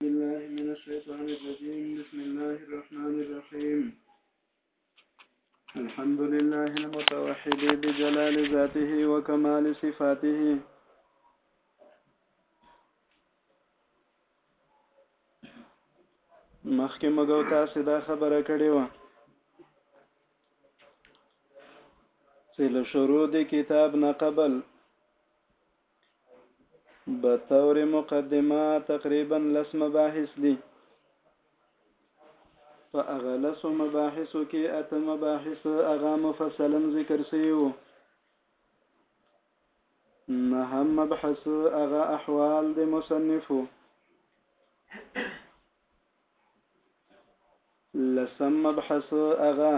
بالله من الشيطان الرجيم بسم الله الرحمن الرحيم الحمد لله المتوحد بجلال ذاته وكمال صفاته مخکې مګو تاسو دا خبره کړې و چې له شروع د کتاب نه قبل بطور مقدمه تقریبا لس مباحث دي په هغه لسو مباحثو کې اته مباحث هغه مفصلا ذکر شوي وو نهم مبحث هغه احوال د مصنفو لسم مبحث هغه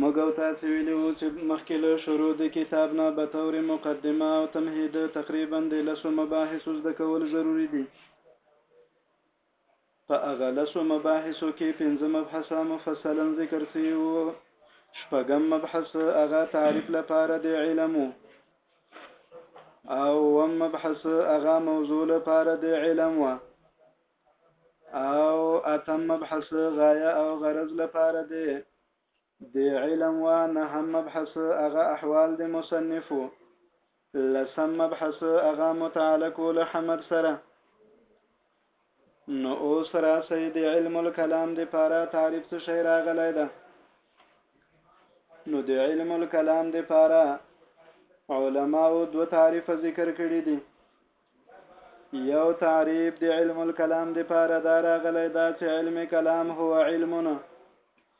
مګو تاسو ویلو چې مخکې له شروع د کتاب نه به تور مقدمه او تمهید تقریبا د لسو مباحث زده کول ضروری دي په هغه لسو مباحثو کې پنځه مبحثه مفصلا ذکر سوي وو شپږم مبحث هغه تعریف لپاره د علم او وم مبحث هغه موضوع لپاره د علم و او اتم مبحث غایه او غرض لپاره د د علم و نهم مبحث هغه احوال د مصنفو لسم مبحث هغه متعلق له حمد سره نو اوس را سید علم الکلام د پاره تعریف څه شی راغلی ده نو د علم الکلام د پاره علماو دو تعریف ذکر کړی دي یو تعریف د علم الکلام د پاره دا راغلی دا چې علم کلام هو علمنا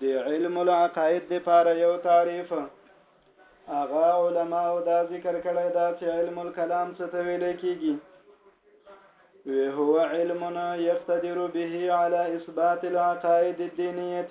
د علم العقائد د پاره یو تعریف هغه علما او دا ذکر کړی دا چې علم الكلام څه ته ویل کیږي وی هو علم یقتدر به على اثبات العقائد الدینیه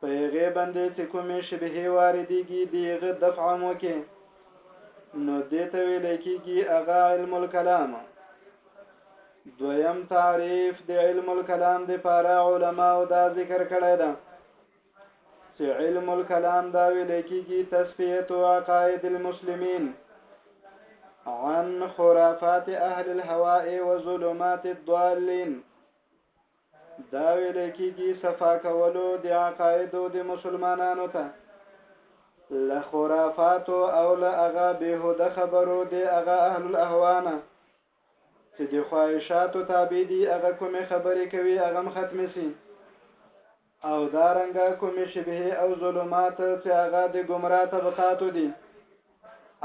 په هغه باندې چې کومې شبهه واردېږي د هغه دفع مو کې نو دې ته ویل کېږي هغه علم الکلام دویم تعریف د علم الکلام د پاره علما او دا ذکر کړی ده چې علم الکلام دا ویل کېږي تصفیه عقاید المسلمین عن خرافات اهل الهواء وظلمات الضالین دا ویل کېږي صفا کولو د عقایدو د مسلمانانو ته له خرافاتو او له هغه بېهوده خبرو د هغه اهل الاهوا نه چې د خواهشاتو تابع دي هغه کومې خبرې کوي هغه هم ختمې سي او دا رنګه کومې شبهې او ظلمات چې هغه د ګمراه طبقاتو دي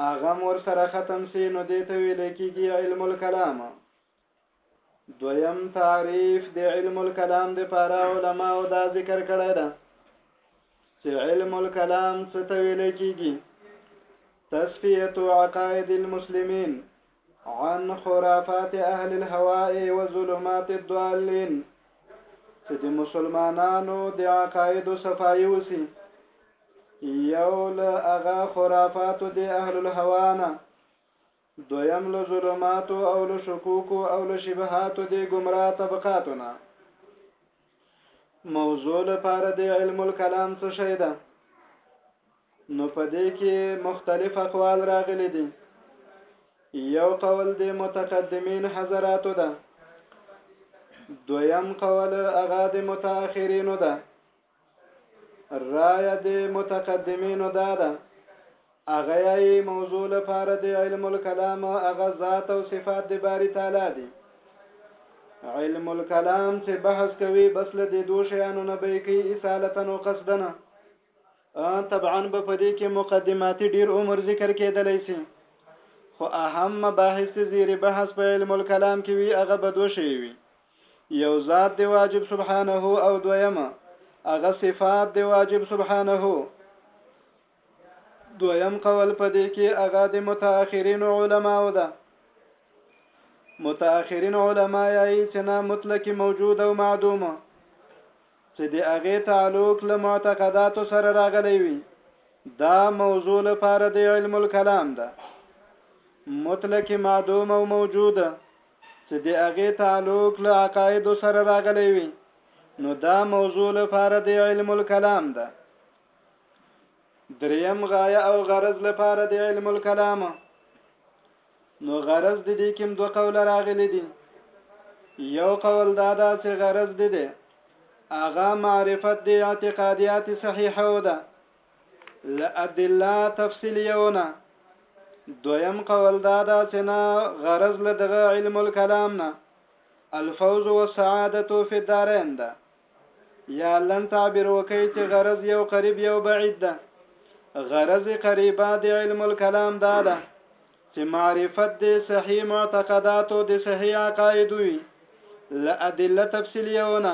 هغه هم ورسره ختم سي نو دې ته ویل کېږي علم الکلام دویم تعریف د علم الکلام د پاره علما او دا ذکر کړی ده چې علم الکلام څه ته ویل کیږي تصفیه عقائد المسلمین عن خرافات اهل الهواء وظلمات الضالين چې د مسلمانانو د عقاید صفای وسی یو له هغه خرافات د اهل الهوانه دویم له ظلماتو او له شکوکو او له شبهاتو دی ګمراه طبقاتو نه موضوع لپاره دی علم الکلام څه شی ده نو په دې کې مختلف اقوال راغلي دي یو قول دی متقدمین حضراتو ده دویم قول هغه د متأخرینو ده رایه د متقدمینو دا ده هغه یې موضوع لپاره د علم الکلام هغه ذات او صفات د باری تعالی دي علم الکلام چې بحث کوي بس له دې دوه شیانو نه به کوي اصالتا او قصدنا طبعا به په دې کې مقدماتي ډیر عمر ذکر کېدلی شي خو اهم مباحث زیر بحث په علم الکلام کې وی هغه به دوه شی وي یو ذات دی واجب سبحانه او دویم هغه صفات دی واجب سبحانه دویم قول پدې کې هغه د متأخرین علماو ده متأخرین علما یې چې نه مطلق موجود او معدوم چې د هغه تعلق له معتقدات سره راغلی وي دا موضوع لپاره د علم الكلام ده مطلق معدوم او موجوده چې د هغې تعلق له عقایدو سره راغلی وي نو دا موضوع لپاره د علم الکلام ده دریم غایه او غرض لپاره د علم الکلام نو غرض د دې کوم دوه قول راغلي دي یو قول دا ده چې غرض دې ده هغه معرفت د اعتقادیات صحیحه ده لأدله تفصیلیونه دویم قول دا دا چې نه غرض له دغه علم الکلام نه الفوز والسعادت فی الدارین ده یا لن تعبیر وکي چې غرض یو قریب یو بعید ده غرض قریبه د علم الکلام دا ده چې معرفت د صحیح معتقداتو د صحیح عقاید وي لأدله تفصیلیونه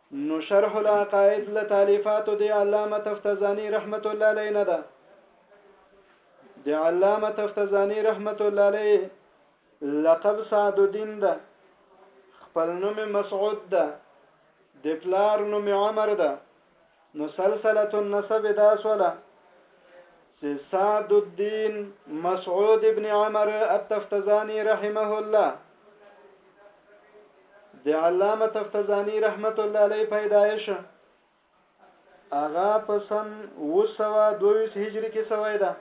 نو شرح العقائد له تالیفاتو د علامه تفتزانی رحمت الله علیه نه ده د علامه تفتزانی رحمت الله علیه لقب سعد الدین ده خپل نوم مسعود ده د پلار نوم عمر ده نو سلسله النسب دا سواله چې سعد الدین مسعود ابن عمر التفتزانی رحمه الله د علامه تفتزانی رحمت الله علیه پیدایش اغا په سن 222 هجری کې سوی ده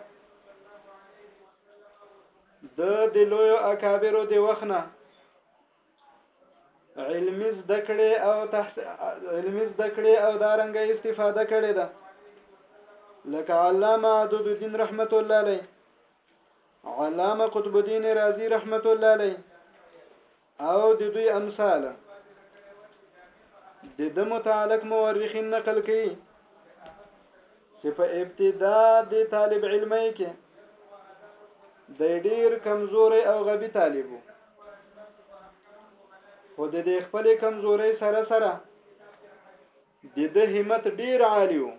د د لوی اکابرو د وخنه علمي زده کړې او تحت علمي زده کړې او دارنګه استفاده کړې ده لکه علامه عدد الدین رحمت الله علیه علامه قطب الدین رازی رحمت الله علیه او د دوی امثال د د متعلق مورخین نقل کوي چې په ابتدا د طالب علمي کې د ډیر کمزوري او غبي طالبو خو د دې خپل کمزوري سره سره د د همت ډیر عالی وو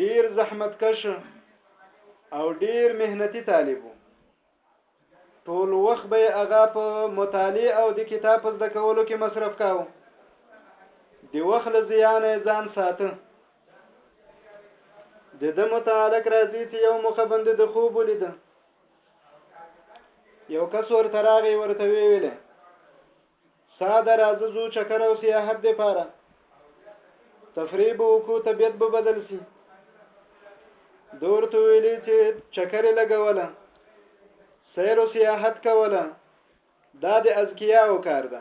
ډیر زحمت کش او ډیر مهنتی طالبو ټول وخت به یې هغه په مطالعې او د کتاب په زده کولو کې مصرف کاوه د وخت له زیانه ځان ساته د د متعلق راځي چې یو مخبند د خوب ولید یو کس ورته راغی ورته ویل ساده راځه زو چکر او سیاحت د پاره تفریح به وکړو طبیعت به بدل سي دورته ویلې چې چکر لګوله سیر او سیاحت کوله دا د اذکیاو کار ده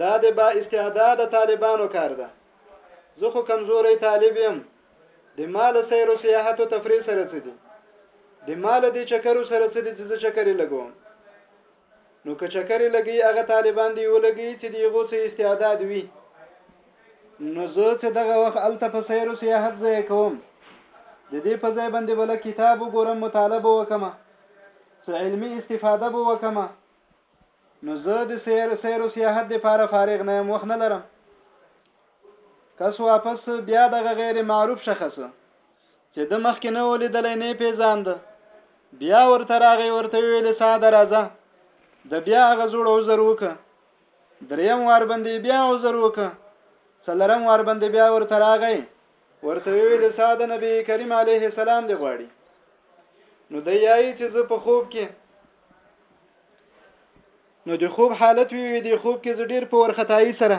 دا د با استعداد طالبانو کار ده زه خو کمزوري طالب یم د مال سیر او سیاحت او تفریح سره څه دي د مال د چکر سره څه دي چې زه چکر لګوم نو که چکرې لګي هغه طالبان دی ولګي چې دی غو څه استعداد وي نو زه چې دغه وخت الته په سیر او سیاحت ځای کوم د دې په ځای باندې بل کتاب وګورم مطالعه به وکم څه علمی استفاده به وکم نو زه د سیر سیر او سیاحت لپاره فارغ نه یم وخت نه لرم کس واپس بیا دغه غیر معروف شخص چې د مخکې نه ولیدلې نه پیژاند بیا ورته راغی ورته ویل ساده راځه د بیا غزوړ عذر وک دریم وار باندې بیا عذر وک څلرم وار باندې بیا ورته راغی ورته ویل ساده نبی کریم علیه السلام دی غواړي نو د یای چې زه په خوب کې نو د خوب حالت وی وی د خوب کې زه ډیر په ورختای سره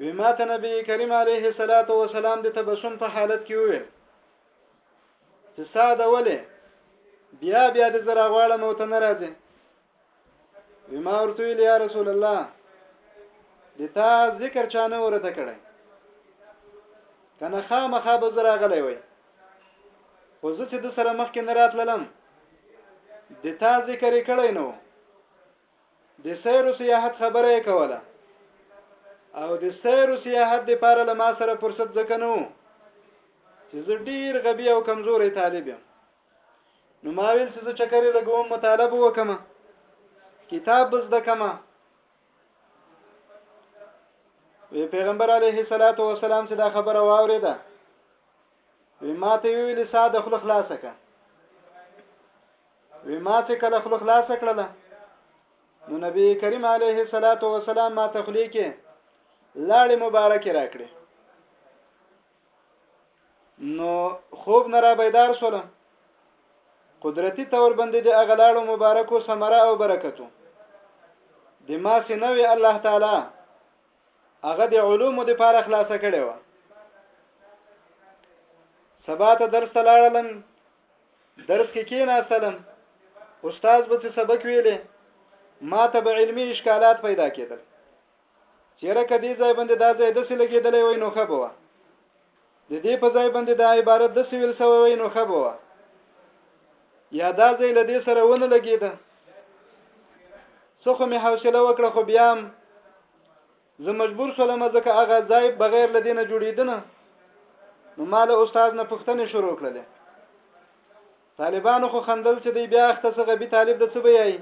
وی ما ته نبی کریم علیه الصلاۃ والسلام د تبسم په حالت کې وویل چې ساده ولې بیا بیا د زرا غواړه مو ته ناراضه وی ما ورته ویل یا رسول الله د تا ذکر چانه ورته کړی کنه خامخا به زرا غلې وای خو زه چې د سره مخ کې نه راتللم د تا ذکر کړی نو د سیر او سیاحت خبره یې کوله او د سیر او سیاحت د پاره له ما سره فرصت ځکه نه وو چې زه ډیر غبي او کمزوري طالب یم نو ما ویل چې زه چکرې لګوم مطالبه وکم کتاب بز د کما وی پیغمبر علیه الصلاۃ والسلام چې دا خبره واوریده وی ما ته ویل ساده خل خلاصه کړه وی ما چې کله خلو خلاص کړل نو نبی کریم علیه الصلاۃ والسلام ما ته خلی کې لاړې مبارک راکړي نو خوب نه را بیدار شول قدرتی تور باندې د اغلاړو مبارکو ثمره او برکتو د ما سنوي الله تعالی هغه د علومو د پاره خلاصه کړي و سبا ته درس لاړلم درس کې کېناستلم استاد به څه سبق ویلې ما ته به علمي اشکالات پیدا کېدل چیرې کدی ځای باندې دا ځای د څه لګېدلې وای نو خبره د دې په ځای باندې دا عبارت د څه ویل سوی وای نو خبره یا دا ځای له دې سره ونه لګېده څه خو مې حوصله وکړه خو بیا هم زه مجبور شولم ځکه هغه ځای بغیر له دینه جوړیدنه نو مال استاد نه پښتنه شروع کړله طالبانو خو خندل چې دی بیا اخته څه غبي طالب د څه بیاي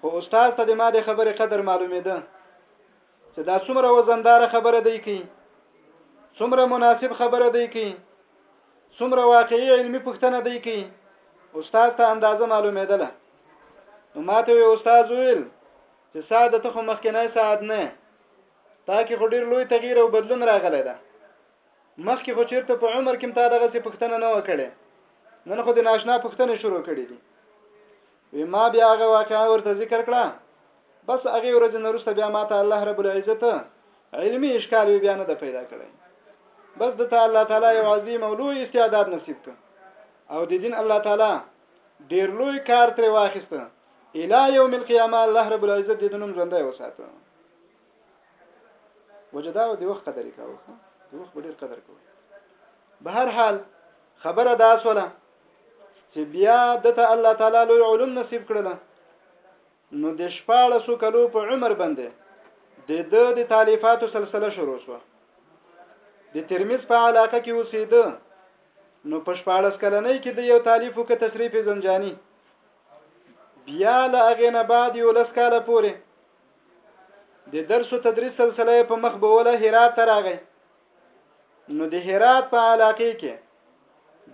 خو استاد ته د ما د خبره قدر معلومېده چې دا څومره وزندار خبره دی کی څومره مناسب خبره دی کی څومره واقعي علمي پښتنه دی کی استاد ته اندازه معلومېدله نو ماته وی استاد ویل چې ساعت د تخم مخکنی ساعت نه تا کې خو ډیر لوی تغییر او بدلون راغلی ده مخکې خو چیرته په عمر کې تا دغه څه پښتنه نه وکړي نن خو د ناشنا پښتنې شروع کړې دي وی ما بیا هغه واقعا ورته ذکر کړه بس هغه ورځ نه روسته بیا ماته الله رب العزت علمی اشکال وی بیا نه د پیدا کړی بس د تعالی الله تعالی یو عظیم او لوی استعداد نصیب ک او د دین الله تعالی ډیر لوی کار تر واخیسته الى يوم القيامه الله رب العزت دې دنوم ژوندای وساته وجدا او دی وخت قدر کاوه دی وخت ډیر قدر کوه به هر حال خبره دا سوله چې بیا دته الله تعالی لوی علوم نصیب کړل نو د 14 کلو په عمر باندې د د د تالیفاتو سلسله شروع شو د ترمذ په علاقه کې اوسېده نو په 14 کلنۍ کې د یو تالیفو کې تشریف زنجانی بیا له هغې نه بعد یو لس کاله پورې د درس او تدریس سلسله په مخ بوله هرات ته راغی نو د هرات په علاقې کې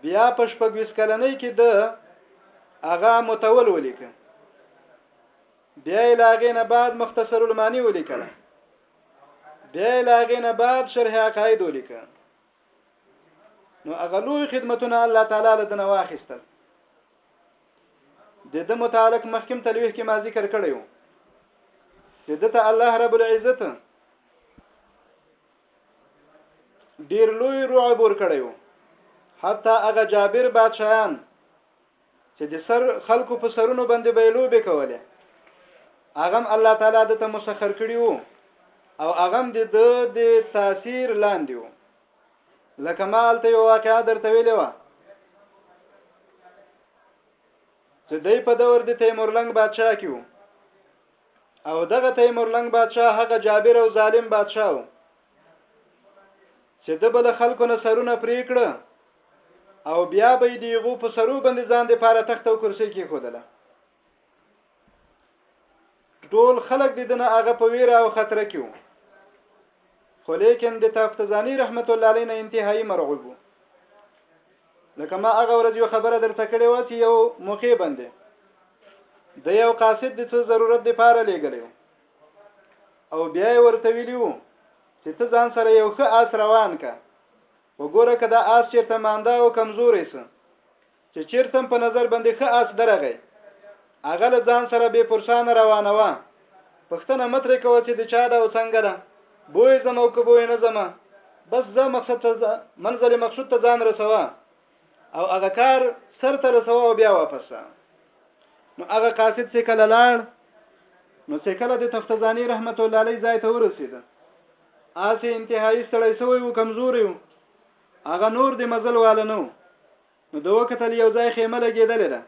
بیا په شپږویس کلنۍ کې د هغه متول ولیکه بیا یې له هغې نه بعد مختصر المانی ولیکله بیا یې له هغې نه بعد شرح عقاید ولیکه نو هغه لوی خدمتونه الله تعالی له دنه واخیستل د د متعلق مخکم تلويح کې ما ذکر کړیو چې دته الله رب العزت ډیر لوی رعب ور کړیو حتی هغه جابر بادشاہان چې د سر خلکو په سرونو باندې به لوبې کولې اغم الله تعالی د ته مسخر کړی وو او اغم د د تاثیر لاندې وو لکه مال ته یو واقعا درته ویلې و چې دای په دور د تیمور لنګ بادشاہ کیو او دغه تیمور لنګ بادشاہ هغه جابر او ظالم بادشاہ و چې د بل خلکو نه سرونه پرې کړه او بیا به دی غو په سرو باندې ځان د پاره تخت او کرسي کې خودله ټول خلک د دنه هغه په ویره او خطر کې وو خو لیکن د تفتزانی رحمت الله علیه نه انتهایی مرعوب لکه ما هغه ورځ یو خبره درته کړې و چې یو موقع باندې د یو قاصد د څه ضرورت دی پاره لګلیو او بیا ورته ویلیو چې ته ځان سره یو ښه آس روان کا وګوره که دا آس چیرته مانده او کمزوری سه چې چیرته په نظر باندې ښه آس درغی هغه له ځان سره به پرسان روانوه پښتنه مترې کوه چې د چا دا او څنګه ده بوې زم او که بوې نه زم بس زه مقصد ته منزل مقصود ته ځان رسوه او هغه کار سر ته رسوه او بیا واپس نو هغه قاصد چې کله لاړ نو چې کله د تفتزانی رحمت الله علیه ځای ته ورسید آسې انتهایی ستړی سوی و کمزوری و هغه نور د مزل واله نو نو د وکتل یو ځای خیمه لګېدلې ده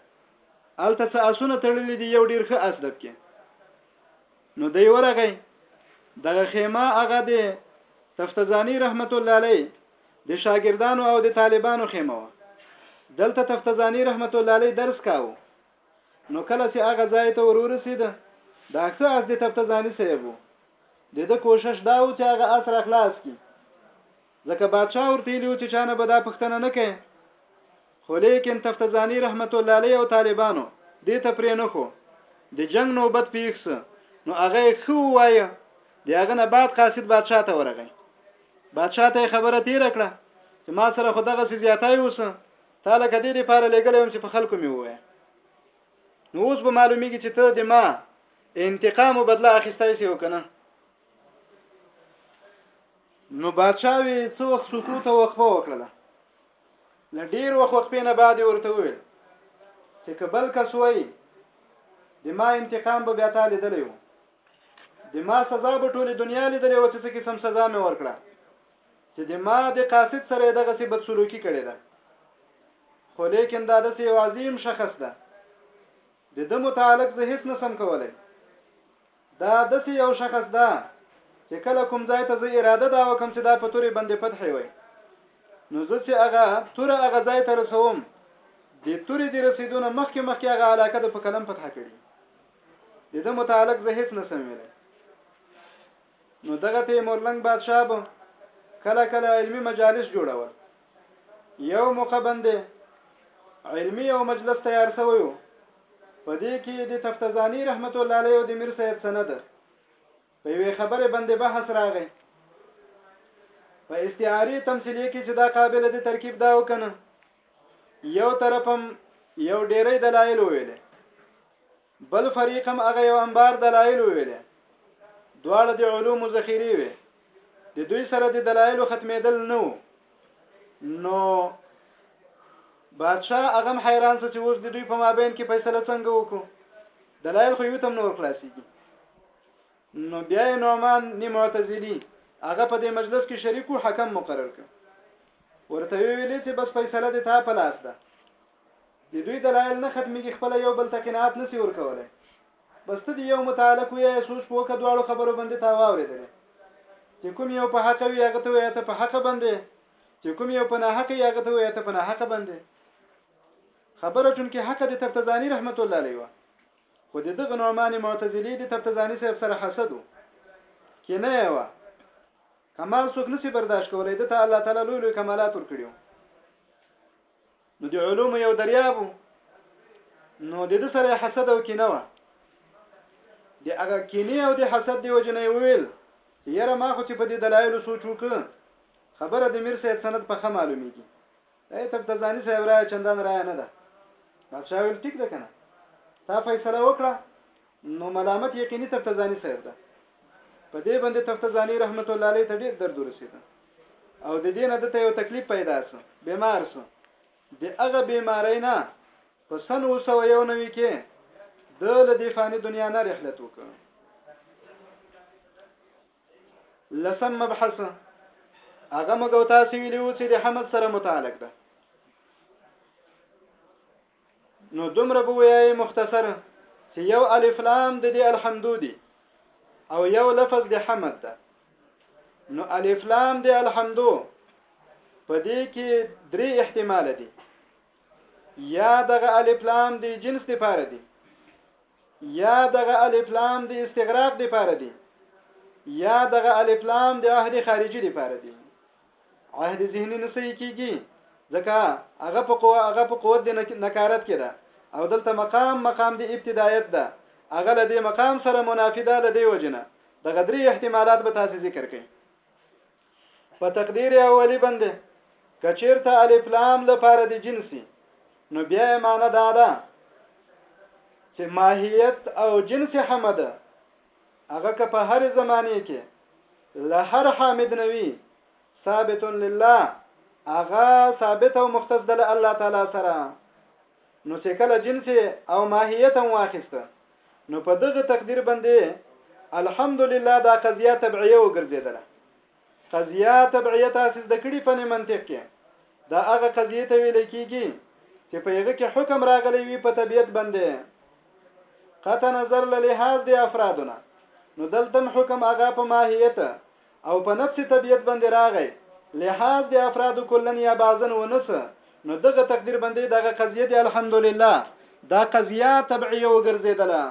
الته څه اسونه تړلې دي یو ډیر ښه اس دب کې نو دی ورغی دغه خیمه هغه د تفتزانی رحمت الله علیه د شاګردانو او د طالبانو خیمه و دلته تفتزانی رحمت الله علیه درس کاوه نو کله چې هغه ځای ته ورورسید د اکسه اس د تپتزانی صاحب وو د د کوشش دا و چې هغه اس را خلاص کی ځکه بادشاه ورته ویلو چې چانه به دا پښتنه نه کوي خو لیکن تفتزانی رحمت الله علیه او طالبانو دې ته پرې نه خو د جنگ نوبت پیښ سه نو هغه خو وایه د هغه نه بعد قاصد بادشاه ته ورغی بادشاه ته خبره تیر کړه چې ما سره خو دغه زیاتای وسه تا لکه دې لپاره لګلې هم چې په خلکو مې ووایې نو اوس به معلومیږي چې ته د ما انتقام او بدله اخیستای شي وکنه نو بادشاوی څو وخت سکوت او وقفه وکړه ل ډیر وخت وقفې نه بعد ورته وویل چې کبل کس وای د ما انتقام به بیا تعالی دلیو د ما سزا به ټوله دنیا لیدلې و چې څه قسم سزا مې ورکړه چې د ما د قاصد سره یې دغسې بدسلوکي کړې ده خو لیکن دا داسې یو عظیم شخص ده د ده متعلق زه هیڅ نه سم کولی دا داسې یو شخص ده چې کله کوم ځای ته زه اراده دا وکم چې دا په تورې بندې فتحې وي نو زه چې هغه توره هغه ځای ته رسوم د تورې د رسیدونه مخکې مخکې هغه علاقه د په قلم فتح کړي د ده متعلق زه هیڅ نه سم ویلی نو دغه تیمورلنګ بادشاه به کله کله علمی مجالس جوړول یو موقع باندې علمی یو مجلس تیار شوی و په دې کې د تفتزانی رحمت الله علیه او د میر سید سند په یوې خبره باندې بحث راغی په استعاری تمثیلیه کې چې دا قابل د ترکیب دا وکنه یو طرفم یو ډیری دلایل ویل بل فریق هم هغه یو انبار دلایل ویلې دواړه د علوم ذخیره وي د دوی سره د دلایل ختمېدل نه وو نو بادشاہ هغه حیران څه چې اوس د دوی په مابین کې فیصله څنګه وکړو دلایل خو یو تم نور خلاصيږي نو بیا نومان نی معتزلی هغه په دې مجلس کې شریکو حکم مقرر کړ ورته ویلې چې بس فیصله د تا په لاس ده د دوی دلایل نه ختمیږي خپل یو بل ته قناعت نسی ورکولای بس ته دی یو متعلق وی سوچ په وکړه دواړو خبرو باندې تا واوریدل چې کوم یو په حق وی هغه ته وی ته په حق باندې چې کوم یو په ناحق وی هغه ته وی ته په ناحق باندې خبره چون کې حق د تفتزانی رحمت الله علیه خو د دغه نعمان معتزلی د تفتزانی صاحب سره حسدو کې نه و کمال څوک نسی برداشت کولای د ته الله تعالی لوی لوی کمالات ور کړیو نو د علوم یو دریاب نو د دې سره حسد او کینه و د هغه کینې او د حسد دی وجنې وویل چې یاره ما خو چې په دې دلایلو سوچ وکړ خبره د میر سید سند په خه معلومیږي ای تب تزانی صاحب را چندان را نه ده بادشاہ ویل ټیک ده کنه تا فیصله وکړه نو ملامت یقیني تفتزانی صاحب ده په دې باندې تفتزانی رحمت الله علیه ته ډیر درد ورسید او د دې نه دته یو تکلیف پیدا سو بیمار سو د هغه بیماری نه په سن اوسو یو نوي کې د لدی فانی دنیا نه رحلت وکړ لسم مبحث هغه مګو تاسو ویلو چې د حمد سره متعلق ده نو دومره به ویایې مختصر چې یو الف لام د دې الحمدو دی او یو لفظ د حمد ده نو الف لام د الحمدو په دې کې درې احتمال دي یا دغه الف لام د جنس لپاره دي یا دغه الف لام د استغراق لپاره دي یا دغه الف لام د عهد خارجي لپاره دي عهد ذهني نه صحیح کیږي ځکه هغه په قوه هغه په قوت د نکارت کې ده او دلته مقام مقام د ابتدایت ده هغه لدی مقام سره منافی ده لدی وجنه د غدری احتمالات به تاسو ذکر کړئ په تقدیر اولی باندې کچیرته الف لام لپاره د جنسي نو بیا معنی دا ده چې ماهیت او جنس حمد هغه که په هر زمانه کې له هر حامد نوي ثابت لله هغه ثابت او مختص د الله تعالی سره نو چې کله جنس او ماهیت هم واخیسته نو په دغه تقدیر باندې الحمدلله دا قضیه طبعیه وګرځیدله قضیه تبعیه تاسو زده کړي په منطق کې دا هغه قضیه ته ویل کیږي چې په یغه کې حکم راغلی وي په طبیعت باندې قطع نظر له لحاظ د افرادونه نو دلته حکم هغه په ماهیت او په نفس طبیعت باندې راغی لحاظ د افراد کلن یا بعضن ونس نو دغه تقدیر باندې دغه قضیه دی الحمدلله دا قضیه تبعیه وګرځیدله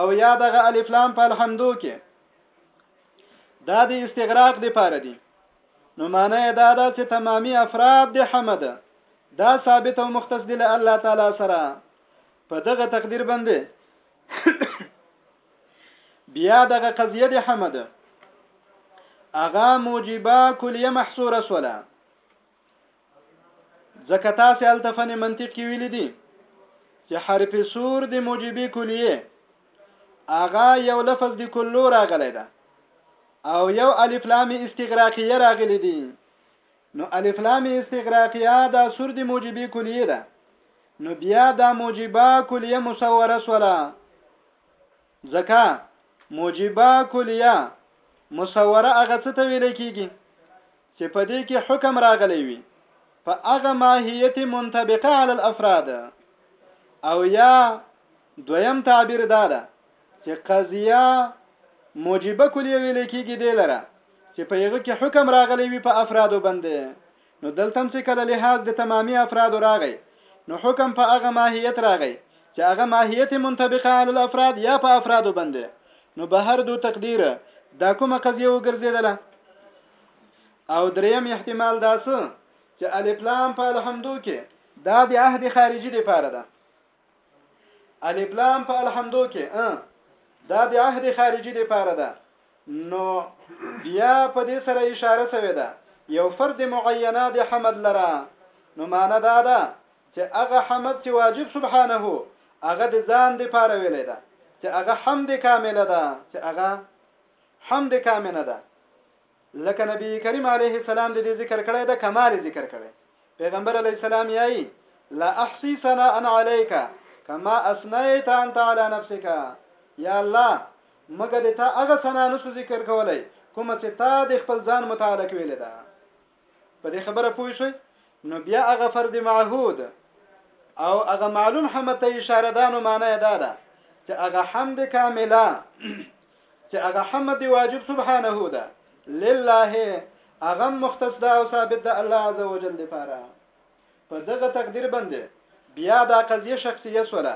او یا دغه الف لام په الحمدو کې دا د استغراق د پاره دي نو معنی دا ده چې تمامي افراد د حمد دا ثابت او مختص دي له الله تعالی سره په دغه تقدیر باندې بیا دغه قضیه د حمد اغا موجبه کلیه محصوره سوله ځکه تاسو هلته فن منطق کې ویل دي چې حرف سور د موجبي کلیه اغا یو لفظ د کلو راغلی ده او یو الف لام استغراقیه راغلی دي نو الف لام استغراقیه دا سور د موجبي کلیه ده نو بیا دا موجبه کلیه مصوره سوله ځکه موجبه کلیه مصوره هغه څه ته ویل کېږي چې په دې کې حکم راغلی وي په هغه ماهیت منطبقه علی الافراد او یا دویم تعبیر دا ده چې قضیه موجبه کلیه ویل کېږي دی لره چې په یغه کې حکم راغلی وي په افرادو باندې نو دلته هم چې کله لحاظ د تمامي افرادو راغی نو حکم په هغه ماهیت راغی چې هغه ماهیت منطبقه علی الافراد یا په افرادو باندې نو به هر دو تقدیر دا کومه قضیه وګرځیدله او دریم احتمال دا څه چې الف لام په الحمدو کې دا د عهد خارجي لپاره ده الف لام په الحمدو کې ا دا د عهد خارجي د پاره ده نو بیا په دې سره اشاره شوې ده یو فرد معینه د حمد لره نو معنا دا ده چې هغه حمد چې واجب سبحانه هغه د ځان د پاره ویلې ده چې هغه حمد کامله ده چې هغه حمد کامنه ده لکه نبی کریم علیه السلام د دې ذکر کړی د کمال ذکر کړی پیغمبر علیه السلام یایي لا احصي ثناء عليك كما اثنيت انت على نفسك یا الله مګه د تا هغه ثنا نسو ذکر کولای کوم چې تا د خپل ځان متعلق ویل ده په دې خبره پوه شئ نو بیا هغه فرد معهود او هغه معلوم حمد ته اشاره ده نو معنی دا ده چې هغه حمد کامله چې هغه حمد دی واجب سبحانه ده لله هغه مختص ده او ثابت ده الله عز وجل لپاره په دغه تقدیر باندې بیا دا قضیه شخصیه سوله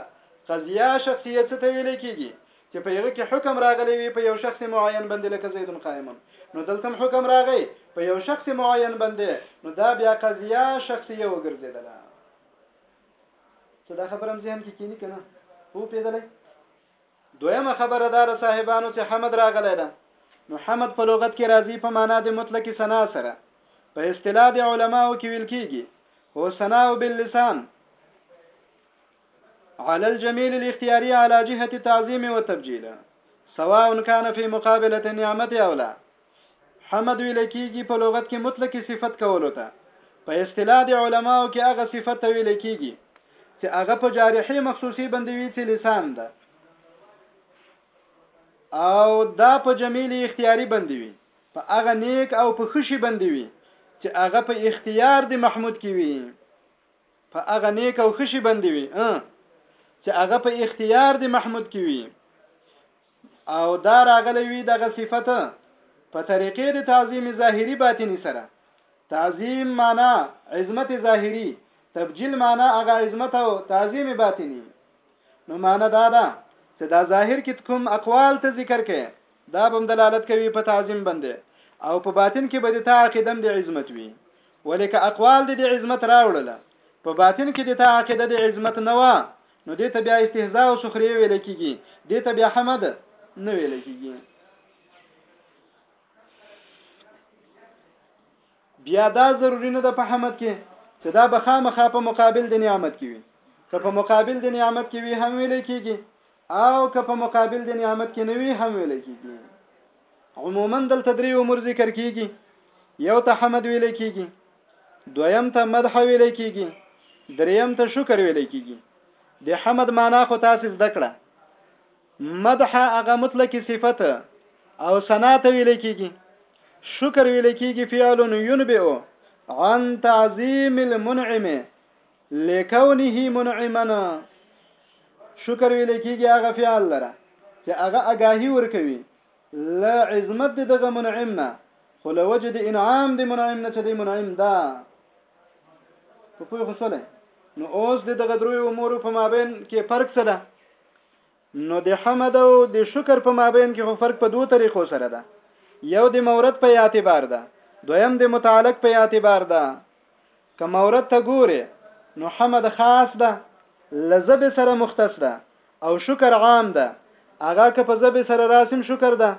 قضیه شخصیه څه ته ویل کیږي چې په یوه کې حکم راغلی وي په یو شخص معین باندې لکه زید قائم نو دلته حکم راغی په یو شخص معین باندې نو دا بیا قضیه شخصیه وګرځیدله څه دا خبرم ذهن کې کینی کنه هو پیدلې دویمه خبره دار صاحبانو چې حمد راغلی ده نو حمد په لغت کې راځي په معنا د مطلق ثنا سره په اصطلاح د علماو کې ویل کیږي هو ثناء باللسان على الجميل الاختياري على جهة التعظيم والتبجيل سواء كان في مقابلة النعمة أو لا حمد ویل کیږي په لغت کې مطلق صفت کولو ته. په اصطلاح د علماو کې هغه صفت ته ویل کیږي چې هغه په جارحې مخصوصي باندې وي چې لسان ده او دا په جمیل اختیاري باندې وي په هغه نیک او په خشي باندې وي چې هغه په اختیار د محمود کې وي په هغه نیک او خشي باندې وي چې هغه په اختیار د محمود کې وي او دا راغلی وي دغه صفت په طریقې د تعظیم ظاهری باطنی سره تعظیم معنا عظمت ظاهری تبجیل معنا هغه عظمت او تعظیم باطنی نو معنا دا ده چې دا ظاهر کې کوم اقوال ته ذکر کړي دا بم دلالت کوي په تعظیم باندې او په باطن کې به د تا عقیدم د عظمت وي ولیک اقوال د عظمت راوړل په باطن کې د تا عقیده د عظمت نه و نو دې ته بیا استهزاء او سخریه ویل کیږي دې ته بیا حمد نه ویل کیږي بیا دا ضروری نه ده په حمد کې چې دا به خامخا په مقابل د نعمت کې وي که په مقابل د نعمت کې وي هم ویل کېږي او که په مقابل د نعمت کې نه وي هم ویل کېږي عموما دلته درې امور ذکر کېږي یو ته حمد ویل کېږي دویم ته مدح ویل کیږي دریم ته شکر ویل کیږي د حمد معنا خو تاسو زده کړه مدح هغه مطلق صفت او ثنا ته ویل کیږي شکر ویل کیږي فعل ينبئ عن تعظیم المنعم لکونه منعمنا شکر ویل کیږي هغه فعل لره چې هغه اگاهی ورکوي له عظمت د دغه منعم نه خو له وجه د انعام د منعم نه چې د منعم دا په پوه خو شولای نو اوس د دغه دروي امور په مابین کې فرق څه ده نو د حمد او د شکر په مابین کې خو فرق په دوه طریقو سره ده یو د مورد په اعتبار ده دویم د متعلق په اعتبار ده که مورد ته ګورې نو حمد خاص ده له زبې سره مختص ده او شکر عام ده هغه که په زبې سره راسم شکر ده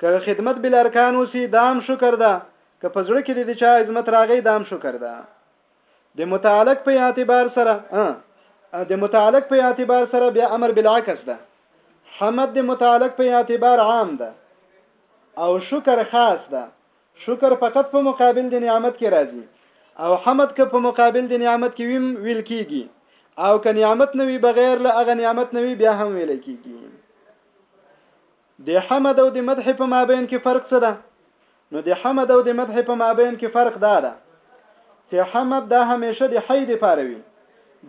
که خدمت بالارکان وسی دام شکر ده که په زړه کې د چا عظمت راغی دام شکر ده د متعلق په اعتبار سره د متعلق په اعتبار سره بیا امر بالعکس ده حمد د متعلق په اعتبار عام ده او شکر خاص ده شکر فقط په مقابل د نعمت کې راځي او حمد که په مقابل د نعمت کې ویم ویل کیږي او که نعمت نوي بغیر له هغه نعمت نوي بیا هم ویل کیږي د حمد او د مدح په مابین کې فرق څه ده نو د حمد او د مدح په مابین کې فرق دا ده چې حمد دا همیشه د حی د پاره وي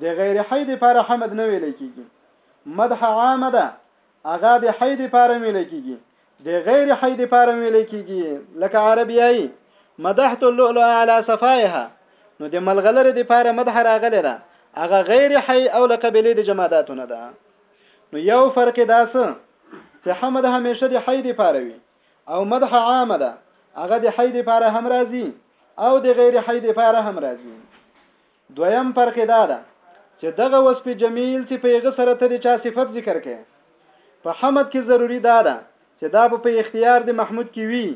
د غیر حی د پاره حمد نه ویل کیږي مدح عامه ده هغه د حي دپاره ویل کېږي، د غیر حي دپاره ویل کېږي، لکه عربیایي، مدحت اللؤلؤ علی صفایها، نو د ملغلرې دپاره مدح راغلې ده، هغه غیر حي او له قبیلې د جماداتو نه ده. نو یو فرق یې دا څه چې حمد همېشه د حي دپاره وي او مدح عامه ده، هغه د حي دپاره هم راځي او د غیر حي دپاره هم راځي. دویم فرق دا ده چې دغه وصف جمیل چې په هغه سره ته د چا صفت ذکر کې په حمد کې ضروری دا ده چې دا په اختیار د محمود کې وي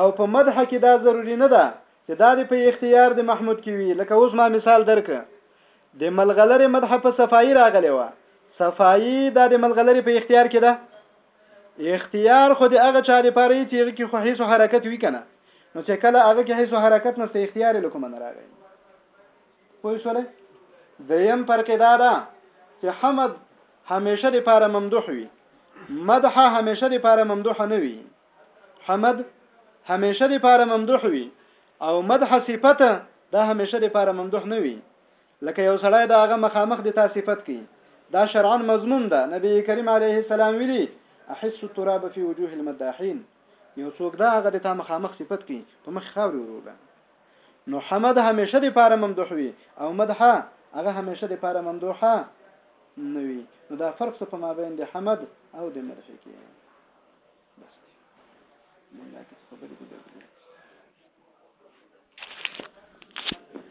او په مدح کې دا ضروری نه ده چې دا د په اختیار د محمود کې وي لکه اوس ما مثال درک د ملغلره مدح په صفائی راغلی و صفائی دا د ملغلره په اختیار کې ده اختیار خو د هغه چا لپاره یې چې هغه کې خو هیڅ حرکت وی کنه نو چې کله هغه کې هیڅ حرکت نشته اختیار یې لکه من راغی پوه شوله دریم فرق دا ده چې حمد همیشه لپاره ممدوح وي مدح همیشه لپاره ممدوح نه وي حمد همیشه لپاره ممدوح وي او مدح صفته دا همیشه لپاره ممدوح نه وي لکه یو سړی د هغه مخامخ دې تا صفت کړي دا شرعاً مذموم ده نبي کریم علیه السلام ویلي، احسوا التراب فی وجوه المداحین، یو څوک ده هغه دې تا مخامخ صفت کړي په مخ خاورې وروږه نو حمد همیشه دې پاره ممدوح وي او مدح هغه همیشه دې پاره ممدوح نه وي نو دا فرق څه په مابین دې حمد او دې مدح کې بس دې مونږه کې خبرې دې